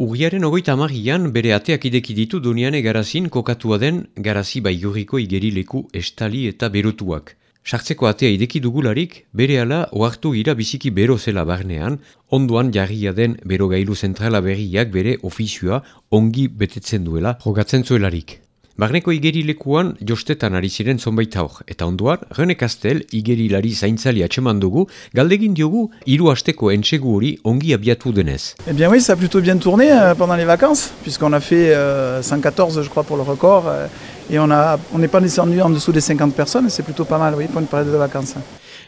Urriaren ogoita amagian bere ateak ideki ditu duniane garazin kokatua den garazi baigurriko igerileku estali eta berotuak. Sartzeko atea ideki dugularik, bere ala oartu gira biziki bero zela barnean, onduan jarria den berogailu zentrala berriak bere ofizioa ongi betetzen duela jogatzen zuelarik. Barneko igerilekuan jostetan ari ziren zonbait aur, eta onduan, Rene Kastel igerilari zaintzali atseman dugu, galdegin diogu hiru asteko entsegu hori ongi abiatu denez. Eh bien oui, ça a plutôt bien tourné euh, pendant les vacances, puisqu'on a fait euh, 114 je crois pour le record, euh, et on a on n'est pas descendu en dessous des 50 personnes, c'est plutôt pas mal, oui, pour une période de vacances.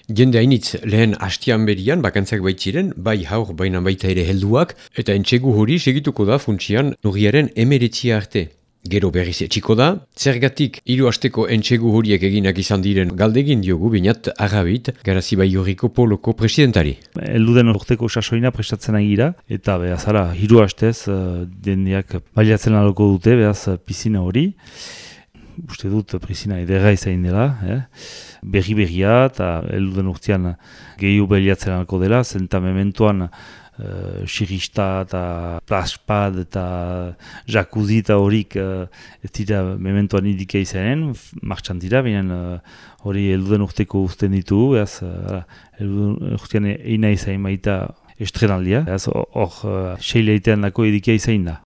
Jende hainitz, lehen hastian berian, bakantzak baitziren, bai haur baina baita ere helduak, eta entsegu hori segituko da funtsian nuriaren emeretzia arte. Gero berriz etxiko da, zergatik hiru asteko entsegu horiek eginak izan diren galdegin diogu binat agabit garazi bai horriko poloko presidentari. Elduden urteko sasoina prestatzen agira, eta behazara hiru astez uh, dendiak baliatzen aloko dute behaz pizina hori. Uste dut prizina edera izain dela, eh? berri berria eta elduden urtean gehiu aloko dela, zenta mementoan uh, xirista eta plaspad eta jacuzzi eta horik uh, ez dira mementoan indike izanen, martxan dira, binen uh, hori elduden urteko uzten ditu, ez, uh, elduden urtean eina izain baita estrenaldia, ez, hor uh, seileitean dako idikia izain da.